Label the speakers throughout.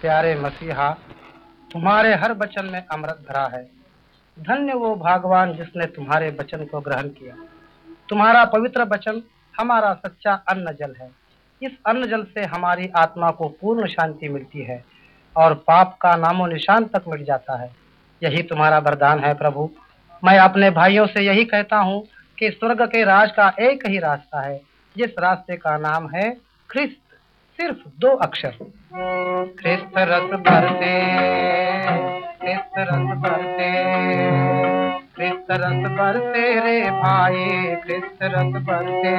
Speaker 1: प्यारे मसीहा, तुम्हारे हर वचन में अमृत भरा है। धन्य वो भगवान जिसने तुम्हारे वचन को ग्रहण किया। तुम्हारा पवित्र वचन हमारा सच्चा अन्न जल है। इस अन्न जल से हमारी आत्मा को पूर्ण शांति मिलती है और पाप का नामो निशान तक मिट जाता है। यही तुम्हारा वरदान है प्रभु। मैं अपने भाइयों से यही कहता हूँ कि स्वर्ग के राज का एक ही रास्ता है, जिस रास्ते का नाम है ख्रिस्त। सिर्फ़ दो अक्षर। ख्रिस्त रस भरते ख्रिस्त रस भरते ख्रिस्त रस भरते रे भाई ख्रिस्त रस भरते।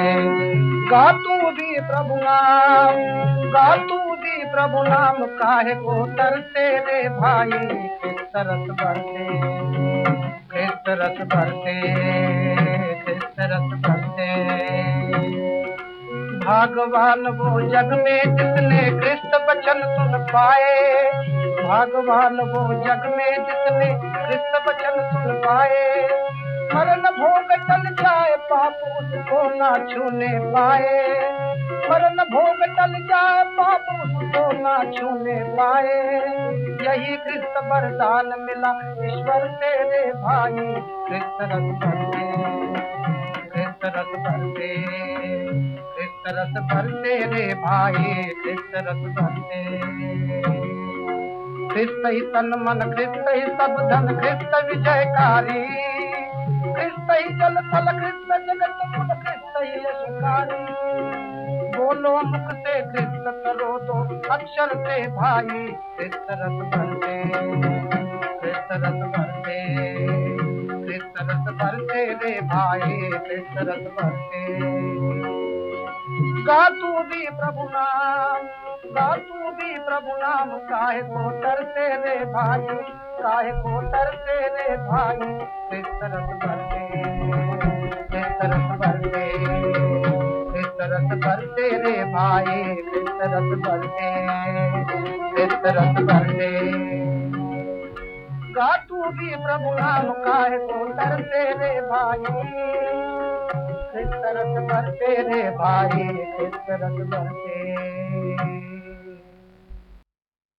Speaker 1: गा तू भी प्रभु नाम, गा तू भी प्रभु नाम, काहे को तरते रे भाई ख्रिस्त रस भरते। ख्रिस्त रस भरते ख्रिस्त रस भरते। भगवान, वो जग में जिसने कृष्ण वचन सुन पाए। भगवान, वो जग में जिसने कृष्ण वचन सुन पाए। मरण भोग टल जाए, पाप उसको ना छूने पाए। मरण भोग टल जाए, पाप उसको ना छूने पाए। यही कृष्ण वरदान मिला, ईश्वर तेरे भाई। कृष्ण रस भरते कृष्ण रस भरते रस भरते रे भाई, कृष्ण रस भरते कृष्ण ही तन मन, कृष्ण ही सब धन, कृष्ण विजयकारी। कृष्ण ही जल थल कृष्ण जगत कुल कृष्ण ही यशकारी बोलो मुख से कृष्ण, करो दो अक्षर से भाई, कृष्ण रस भरते कृष्ण रस भरते कृष्ण रस भरते रे भाई, कृष्ण रस भरते तू बिभुनामी ब्रभु नाम को तरते रे भाई काहे को तरते रे भाई तरस पिसर बेसर करे तरस भरते रे भाई तरस भरते बिसरत करे का तू बि ब्रभु नाम को तरते रे भाई कृष्ण रस भरते रे भाई तरह पर भरते